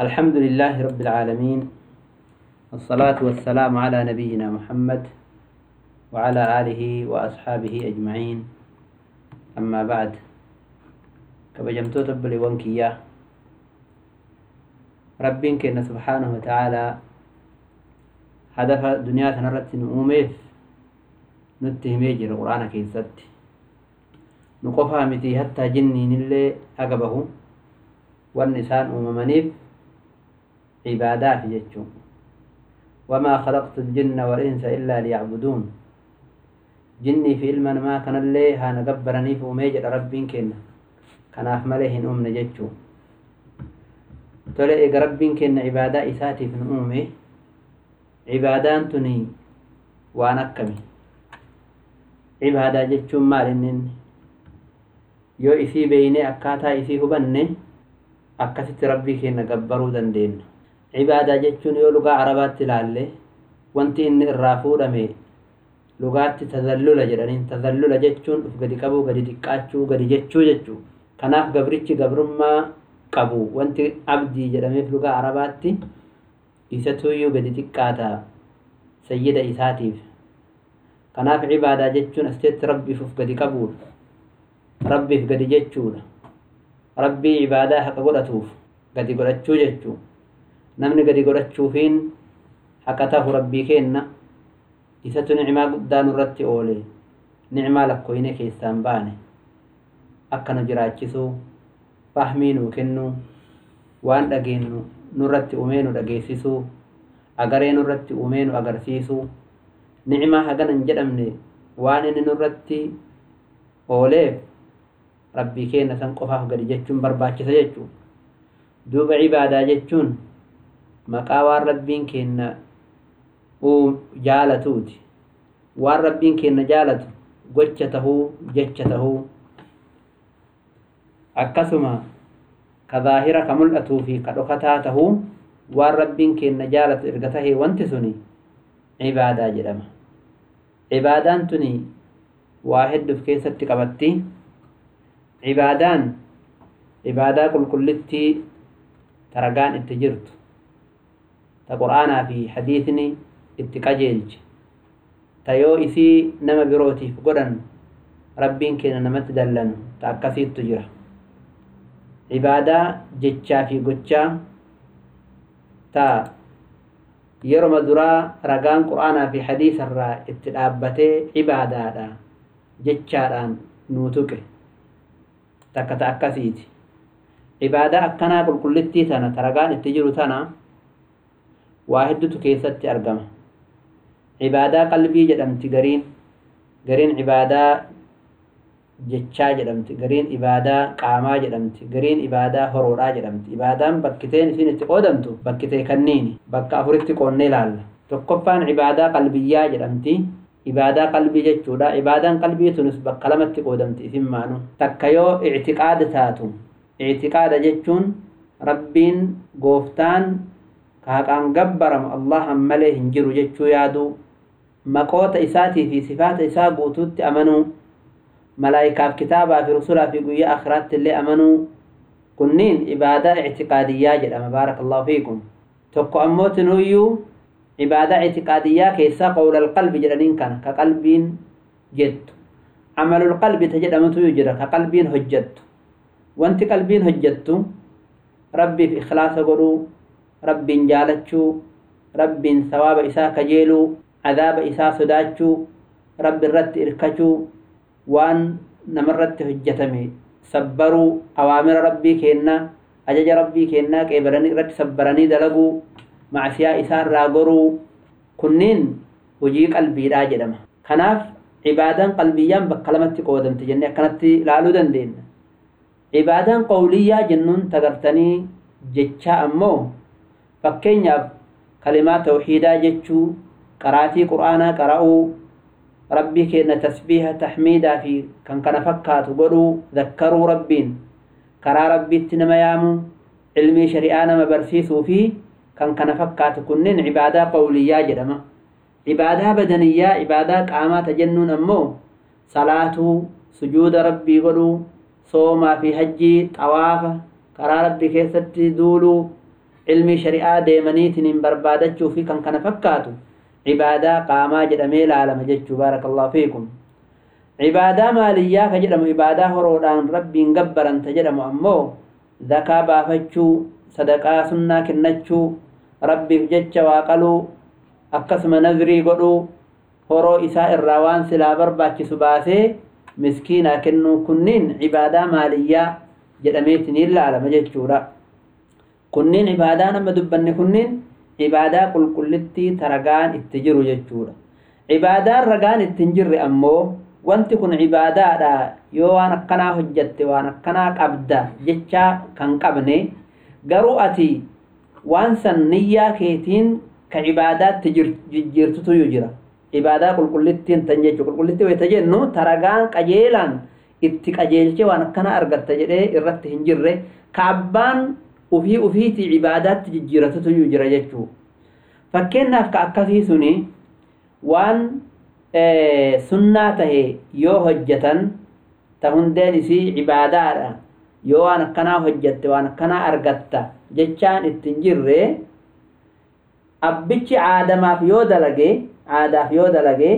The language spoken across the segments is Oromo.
الحمد لله رب العالمين الصلاة والسلام على نبينا محمد وعلى آله وأصحابه أجمعين. أما بعد كبجمتو تبلي وانكيا ربين كنا سبحانه وتعالى هدف دنيا تنرت نؤميف نتهمي جرى القرآن كيست نقفها متي حتى جني نلي أقبه والنسان أممنيف عبادات جتشو وما خلقت الجن والإنس إلا ليعبدون جني في علما ما كان اللي هانا قبرني في أميجر ربين كنا كان أحملهن أمنا جتشو tole eega rabbiin kenna ibaadaa isaatiif nu uume ibaadaan tuni waan akkami ibaadaa jechuun maal inni yoo isii beeynee akkaataa isii hubanne akkasitti rabbii kenna gabbaruu dandeenya ibaadaa jechuun yoo lugaa arabaatti ilaalle wanti inni irraa fuudhame lugaatti tazallula jedhaniin tazallula jechuun uf gadi qabuu gadi xiqqaachuu gadi jechuu jechuu. Kanaaf gabrichi gabrummaa qabu wanti abdii jedhameef lugaa arabaatti isatuyyuu gadi xiqqaata sayyida isaatiif. Kanaaf ibaadaa jechuun asitti rabbiif uf gadi qabuudha. Rabbiif gadi jechuudha. Rabbii ibaadaa haqa godhatuuf gadi godhachuu jechuu namni gadi godhachuufiin haqa tahu rabbii kenna isatu nicmaa guddaa nurratti oole nicmaa lakkooyne keessaan baane akka nu jiraachisuu fahmii nuu kennuu waan dhageenyu nurratti uumee nu dhageessisuu agaree nurratti uumee nu agarsiisuu nicmaa hagana hin jedhamne waan inni nurratti ooleef rabbii kenna san qofaaf gadi jechuun barbaachisa jechuu duuba ibaadaa jechuun maqaa waan rabbiin kenna jaalatuuti waan rabbiin kenna jaalatu gocha tahuu jecha tahuu. Akkasuma ka zaahira ka mul'atuu fi ka dhokataa tahuu waan rabbiin kenna jaalatu erga tahee wanti suni ibaadaa jedhama. Ibaadaan tuni waa hedduuf keessatti qabatti. Ibaadaan ibaadaa qulqullittii taragaan itti jirtu ta qur'aanaa fi hadiisni itti qajeelche ta yoo isii nama birootiif godhan rabbiin kenna namatti dallanu ta akkasiittu jira ibaadaa jechaa fi gochaa ta yeroma duraa ragaan qur'aanaa fi hadiisarraa itti dhaabbatee ibaadaadha jechaadhaan nuu tuqe takka ta akkasiiti ibaadaa akkanaa qulqullittii tana ta ragaan itti jiru tana waa heddutu keessatti argama. Ibaadaa qalbii jedhamti gariin gariin ibaadaa jechaa jedhamti gariin ibaadaa qaamaa jedhamti gariin ibaadaa horoodhaa jedhamti. Ibaadaan bakkiteen isin itti qoodamtu bakkitee kanniini bakka afuritti qoonnee ilaalla. Tokkoffaan ibaadaa qalbiyyaa jedhamti ibaadaa qalbii jechuudha. Ibaadaan qalbii tunis bakka lamatti qoodamti isin maanu. Takka yoo ictiqaada taatu ictiqaada jechuun rabbiin gooftaan كاكان جبرم الله ملئ هنجرو جتشو يادو مكوت إساتي في صفات إسا قوتوت أمنو ملايكا في كتابة في رسولة في قوية أخرات اللي أمنو كنين إبادة اعتقادية جدا مبارك الله فيكم تقو أموت نويو عبادة اعتقادية كيسا قول القلب جدنين كان كقلبين جد عمل القلب تجد أمتو يجد كقلبين هجد وانت قلبين هجدتو ربي في إخلاص قلو rabbiin jaalachuu rabbiin sawaaba isaa kajeeluu adaaba isaa sodaachuu rabbi irratti irkachuu waan namarratti hojjetame sabbaruu awaamira rabbii kennaa ajaja rabbii kennaa qeebalanii irratti sabbaranii dalaguu macsiyaa isaa irraa goruu kunniin hojii qalbiidhaa jedhama kanaaf ibaadaan qalbiyyaan bakka lamatti qoodamti jennee akkanatti ilaaluu dandeenya ibaadaan qawliyyaa jennuun tagartanii jechaa ammoo فكينياب كلمات توحيدا جتشو قراتي قرآنا قرأو ربي كينا تسبيها تحميدا في كان كان فكاتو برو ذكروا ربين كرا ربي تنما يامو علمي شريانا مبرسيسو في كان كان فكاتو كنن عبادة قولية جرما عبادة بدنية عبادة قاما تجنون أمو صلاة سجود ربي قلو صوما في هجي طوافة قرا ربي كيسة دولو ilmii shari'aa deemaniitiin hin barbaadachuu fi kan kana fakkaatu cibaadaa qaamaa jedhamee laalama jechuu baarakallahu fiikum cibaadaa maaliyyaa ka jedhamu ibaadaa horoodhaan rabbiin gabbaranta jedhamu ammoo zakaa baafachuu sadaqaa sunnaa kennachuu rabbiif jecha waa qaluu akkasuma nazrii godhuu horoo isaa irraa waan silaa barbaachisu baasee miskiinaa kennuu kunniin cibaadaa maaliyyaa jedhameetiin laalama jechuudha kunniin ibaadaa nama dubbanne kunniin ibaadaa qulqullittii taragaan itti jiru jechuudha. Ibaadaan ragaan itti hin jirre ammoo wanti kun ibaadaadha yoo waan akkanaa hojjatte waan akkanaa qabda jechaa kan qabne garuu ati waan san niyyaa keetiin ka ibaadaatti jijjiirtutu jira. Ibaadaa qulqullittiin tan jechuu qulqullittii wayita jennu taragaan qajeelaan itti qajeelchee waan akkana argatta jedhee irratti hin jirre. Ka abbaan ufii ufiitii ibaadaatti jijjiiratutu jira jechuu. Fakkeenyaaf ka akkasii suni waan sunnaa tahe yoo hojjatan ta hundeen isii ibaadaadha yoo waan akkanaa hojjatte waan akkanaa argatta jechaan ittiin jirre abbichi aadamaaf yoo dalage aadaaf yoo dalage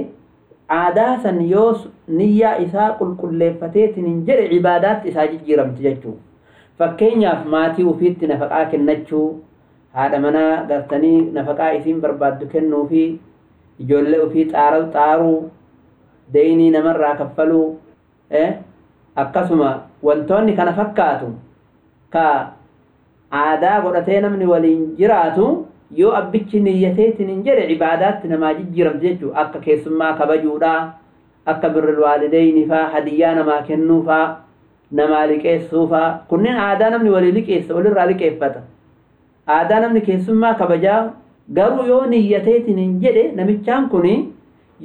aadaa san yoo niyyaa isaa qulqulleeffateetiin hin jedhe ibaadaatti isaa jijjiiramti jechuu fakkeenyaaf maatii ufiitti nafaqaa kennachuu haadha manaa gartanii nafaqaa isiin barbaaddu kennuu fi ijoollee ufii xaaruu deynii namarraa kaffaluu akkasuma wantoonni kana fakkaatu ka aadaa godhatee namni waliin jiraatu yoo abbichi niyyateetiin hin jedhe ibaadaatti namaa jijjiiramti jechuu akka keessummaa kabajuudha akka birrul waalideyni faa hadiyyaa namaa kennuu faa namaa liqeessuu faa kunneen aadaa namni walii liqeessa walirraa liqeeffata. Aadaa namni keessummaa kabajaa garuu yoo niyyateetiin hin jedhe namichaan kun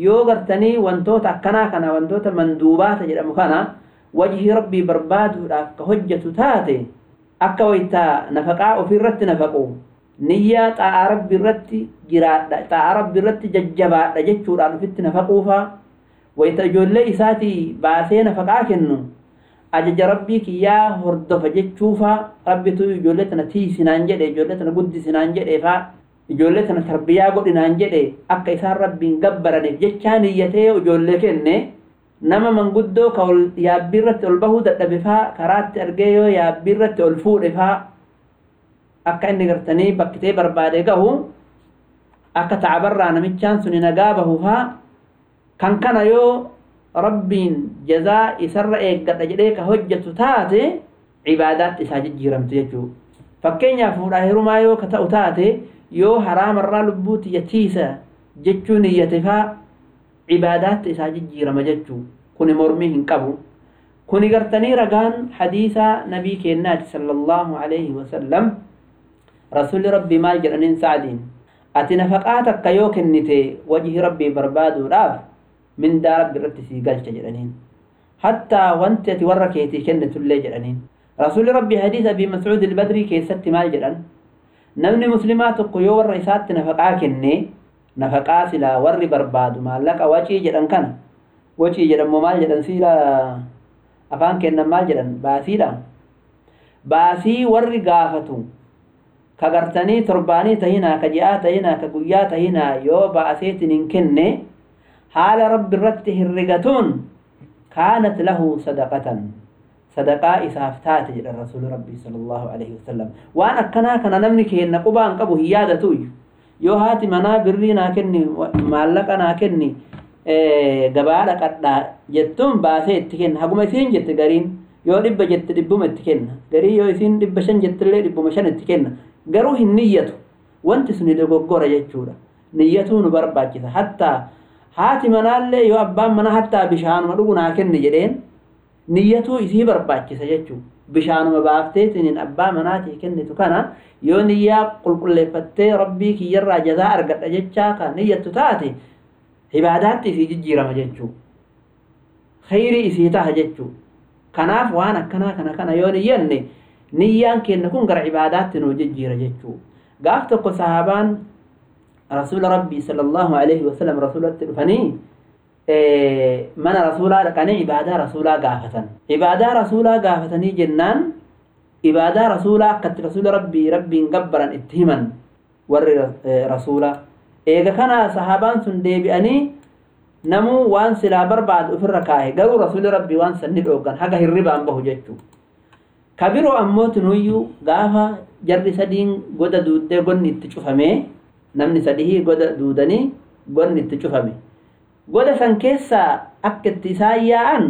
yoo gartanii wantoota akkanaa kana wantoota manduubaata jedhamu kana wajhi rabbii barbaaduudhaaf ka hojjetu taate akka waytaa nafaqaa ofiirratti nafaqu niyyaa xaa'aa rabbi irratti jiraadha xaa'aa rabbi irratti jajjabaadha jechuudhaan ofitti nafaquufaa wayita ijoollee isaatii baasee nafaqaa kennu ajaja rabbii kiyyaa hordofa jechuufaa rabbitu ijoollee tana tiisinaan jedhe ijoollee tana guddisinaan jedheefaa ijoollee tana tarbiyaa godhinaan jedhe akka isaan rabbiin gabbaraniif jechaa niyyatee ijoollee kenne. Nama manguddoo ka yaabbii irratti ol bahuu dadhabe faa karaatti argee yoo yaabbii irratti ol fuudhe faa akka inni gartanii bakkitee barbaade gahu akka tacabarraa namichaan suni nagaa bahu faa kan kana yoo rabbiin jazaa isarra eeggadha jedhee ka hojjetu taate cibaadaatti isaa jijjiiramtu jechuu fakkeenyaaf fuudhaa herumaa yoo ka ta'u taate yoo haraamarraa lubbuu tiyyatiisa jechuu niyyate faa cibaadaatti isaa jijjiirama jechuu kuni mormii hin qabu. Kuni gartanii ragaan hadiisaa nabii keennaati sallallahu alaihi wasallam rasuli rabbii maal jedhaniin sa'adiin ati nafaqaa takka yoo kennite wajhi rabbii barbaaduudhaaf mindaa rabbi irratti sii galcha jedhaniin. Hattaa wanti ati warra keetii kennitullee jedhaniin. Rasuli rabbii hadiisa abii mascuud ilbadrii keessatti maal jedhan? Namni muslimaa tokko yoo warra isaatti nafaqaa kenne nafaqaa silaa warri barbaadu maallaqa wacii jedhan kana? Wacii jedhamoo maal jedhan? Siila afaan kennan maal jedhan? Baasiidha baasii warri gaafatu ka gartanii torbaanii tahinaa ka ji'aa tahinaa ka guyyaa tahinaa yoo baaseetin hin kenne haala rabbi irratti hirrigatuun kaanat lahu sadaqatan sadaqaa isaaf taate jedhan rasuuli rabbii sallallahu alaihi wasallam waan akkanaa kana namni keenna qubaan qabu hin yaadatuuyyu yoo haati manaa birrii naa kenni maallaqa naa kenni gabaa dhaqadhaa jettuun baasee itti kenna haguma isiin jette gariin yoo dhibba jette dhibbuma itti kenna garii yoo isiin dhibba shan jettillee dhibbuma shan itti kenna garuu hin niyyatu wanti suni dogoggora jechuudha niyyatuu nu barbaachisa hattaa haati manaallee yoo abbaan mana hattaa bishaanuma dhugu naa kenni jedheen niyyatuu isii barbaachisa jechuu bishaanuma baafteetiin abbaa manaatii kennitu kana yoo niyyaa qulqulleeffattee rabbii kiyyarraa jazaa argadha jechaa ka niyyattu taate ibaadaatti isii jijjiirama jechuu khayrii isii taha jechuu kanaaf waan akkanaa kana kana yoo niyyanne niyyaan keenna kun gara ibaadaatti nuu jijjiira jechuu gaaf tokko sahaabaan rasuula rabbii sallallahu alaihi wasallam rasuulatti dhufanii mana rasuulaa dhaqanii ibaadaa rasuulaa gaafatan ibaadaa rasuulaa gaafatanii jennaan ibaadaa rasuulaa akkatti rasuula rabbii rabbiin gabbaran itti himan warri rasuulaa eega kana sahaabaan sun deebi'anii namuu waan silaa barbaadu ofirra kaahe garuu rasuuli rabbii waan sanni dhooggan haga hirribaan bahu jechuu kabiroo ammoo tunuyyuu gaafa jarri sadiin goda duuddee gonni itti cufamee namni sadihii goda duudanii gonni itti cufame goda san keessaa akka itti isaan yaa'an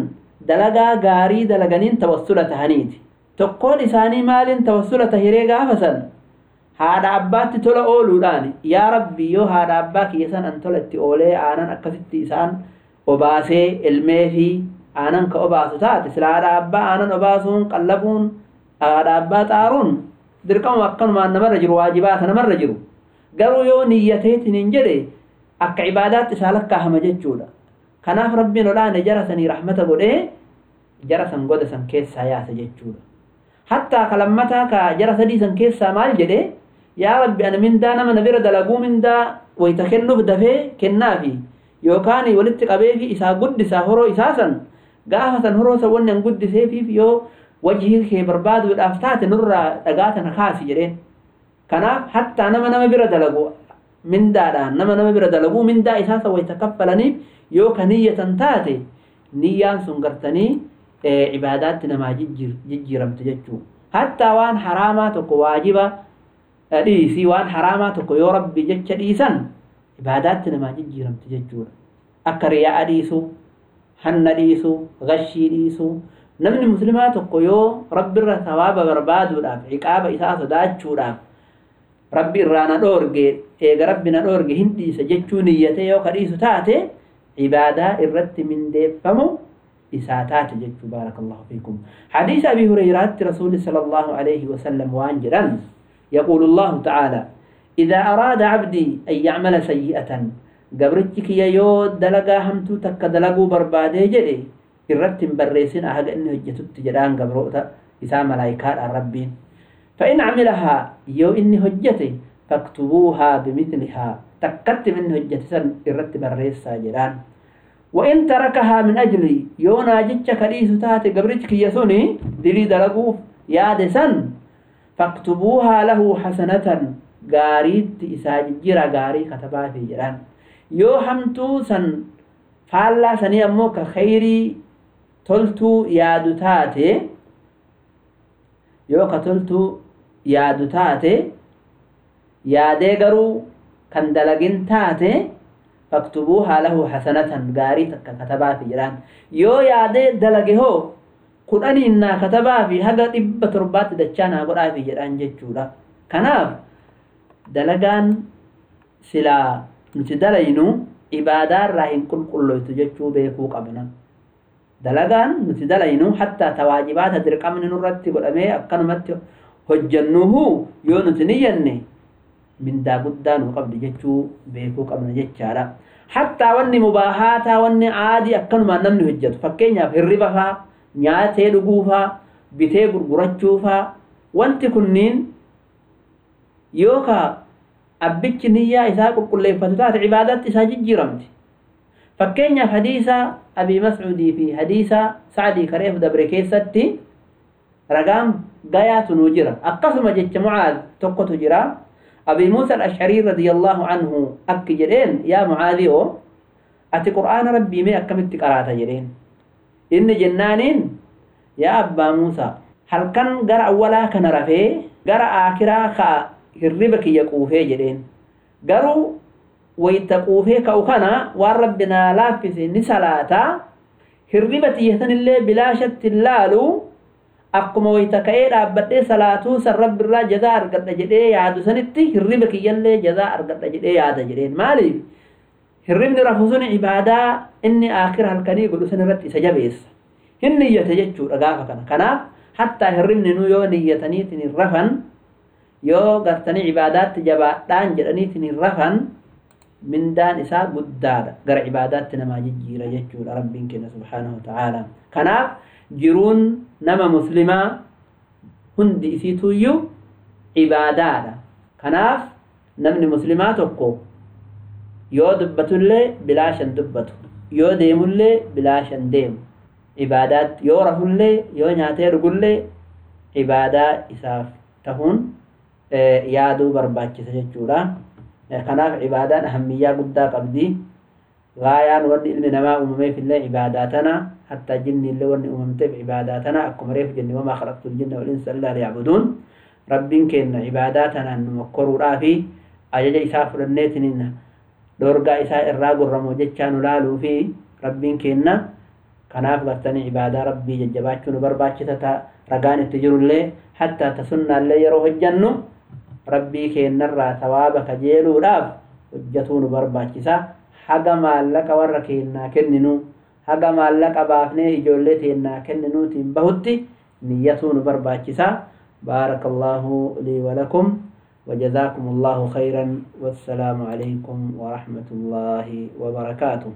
dalagaa gaarii dalaganiin tawassula tahaniiti tokkoon isaanii maaliin tawassula tahiree gaafa san haadha abbaatti tola ooluudhaan yaa rabbi yoo haadha abbaa kiyya san an tola itti oolee aanan akkasitti isaan obaasee ilmee fi aanan ka obaasu taate sila haadha abbaa aanan obaasuun qallabuun haadha abbaa xaaruun dirqama akkanumaan namarra jiru waajibaata namarra jiru garuu yoo niyyateetiin hin jedhe akka ibaadaatti isaa lakkaahama jechuudha kanaaf rabbiin olaane jara sanii rahmata godhee jara san goda san keessaa yaasa jechuudha hattaa kalammataa ka jara sadii san keessaa maal jedhe yaa rabbi ana mindaa nama na bira dalaguu mindaa wayta kennuuf dafee kennaafi yookaan walitti qabeefi isaa guddisaa horoo isaa san gaafa san horoo san wanni an guddiseefiif yoo wajhii kee barbaaduudhaaf taate nurraa dhagaa tana kaasi jedheen كنا حتى أنا ما نما برد لغو. من دا لا نما نما برد لغو. من دا إثاثة ويتكفلني يو كنية تاتي. نيان سنقرتني إيه، عبادات نما ججرم تججو حتى وان حرامات وكواجبة ليسي وان حرامات وكو يورب ججة ليسا عبادات نما ججرم تججو أكريا أليسو حن ليسو غشي ليسو. نمن مسلمات وكو يو رب الرثواب برباد ولاف عقاب إثاثة داجو لاف ربي رانا na dhoorge ربنا rabbi هندي dhoorge hin dhiise jechuu niyyatee yoo عبادة الرت من إساتات جدت بارك الله فيكم حديث أبي هريرة رسول صلى الله عليه وسلم وانجرا يقول الله تعالى إذا أراد عبدي أن يعمل سيئة قبرتك يا يود دلقا همتو تك دلقو بربادي جري الرت بريسين أهل أنه جتت جران قبروتا إسا ملايكات الربين فإن عملها يو إني هجتي فاكتبوها بمثلها. تكت من سن الرتم بريسا جدان وإن تركها من أجلي يو ناجتش كريس تاتي قبرتك يسوني دلي دلقو يا سن فاكتبوها له حسنة غاريت إساججرا غاري كتبا في جران. يو همتو سن فالا سني أمو كخيري تلتو يادو تاتي. يو كتلتو yaadu taate yaadee garuu kan dalagin taate faktubuu haalahu hasanatan gaarii takka katabaa katabaafi jedhaan. Yoo yaadee dalage hoo kudhaniinnaa katabaafi haga dhibba torbaatti dachaa naa godhaafi jedhaan jechuudha. Kanaaf dalagaan silaa nuti dalaynu ibaadaarraa hin qulqulloytu jechuu beekuu qabna. Dalagaan nuti dalaynu hattaa tawaajibaata dirqamni nurratti godhamee akkanumatti hojjannuhu yoo nuti niyyanne mindaa guddaa nu qabdi jechuu beekuu qabna jechaadha. Hattaa wanni mubaahaataa wanni aadii akkanumaan namni hojjetu fakkeenyaaf hirriba faa nyaatee dhuguufaa bitee gurgurachuufaa wanti kunniin yookaa abbichi niyyaa isaa qulqulleeffatu taate cibaadaatti isaa jijjiiramti. Fakkeenyaaf hadiisa abii mascuudii fi hadiisa sacdii kareef dabre keessatti akkasuma jecha mucaad tokkotu jira abii muusa alashcarii radiyallaahu anhu akki jedheen yaa mucaadii oo ati qur'aana rabbii mee akkamitti qaraata jedheen inni jennaaniin yaa abbaa muusaa halkan gara awwalaa kana rafee gara aakiraa ka hirriba kiyya quufee jedheen garuu wayta quufee ka'u kana waan rabbi naa laaffise ni salaataa hirriba xiyyatanillee bilaashatti laalu akkuma wayta ka'ee dhaabbadhee salaatuu san rabbi irraa jazaa argadha jedhee yaadu sanitti hirriba kiyyallee jazaa argadha jedhee yaada jedheen maaliif hirribni rafu sun ibaadaa inni aakira halkanii godhu san irratti isa jabeessa hin niyyate jechuudha gaafa kana kanaaf hattaa hirribni nu yoo niyyataniitin hin rafan yoo gartanii ibaadaatti jabaadhaan jedhaniitin hin rafan mindaan isaa guddaadha gara ibaadaatti namaa jijjiira jechuudha rabbiin keenya subhaanahu ta'aala kanaaf jiruun nama muslimaa hundi isiituyyuu ibaadaadha kanaaf namni muslimaa tokko yoo dubbatullee bilaashan dubbatu yoo deemullee bilaashan deemu ibaadaatti yoo rafullee yoo nyaatee dhugullee cibaadaa isaaf tahuun yaaduu barbaachisa jechuudha kanaaf cibaadaan ahamiyyaa guddaa qabdi غايان وني علم نما أممي في الله عباداتنا حتى جن اللي وني أممت في عباداتنا أكم ريف جن وما خلقت الجن والإنس إلا ليعبدون. ربين كن عباداتنا نمكروا رافي أجل إساف لنيتنين دورقا إساء الراق الرموجتشان لالو في ربين ججبات kanaaf gartanii ibaadaa رقان jajjabaachuun barbaachisa حتى تسنى اللي jirullee hatta ربي كن نرى ثوابك keennarraa راف وجتون hojjatuun barbaachisa haga maallaqa warra keennaa kenninu haga maallaqa baafnee ijoollee teennaa kenninuutiin bahutti niyyatuu nu barbaachisa بارك الله لي ولكم وجزاكم الله خيرا والسلام عليكم ورحمة الله وبركاته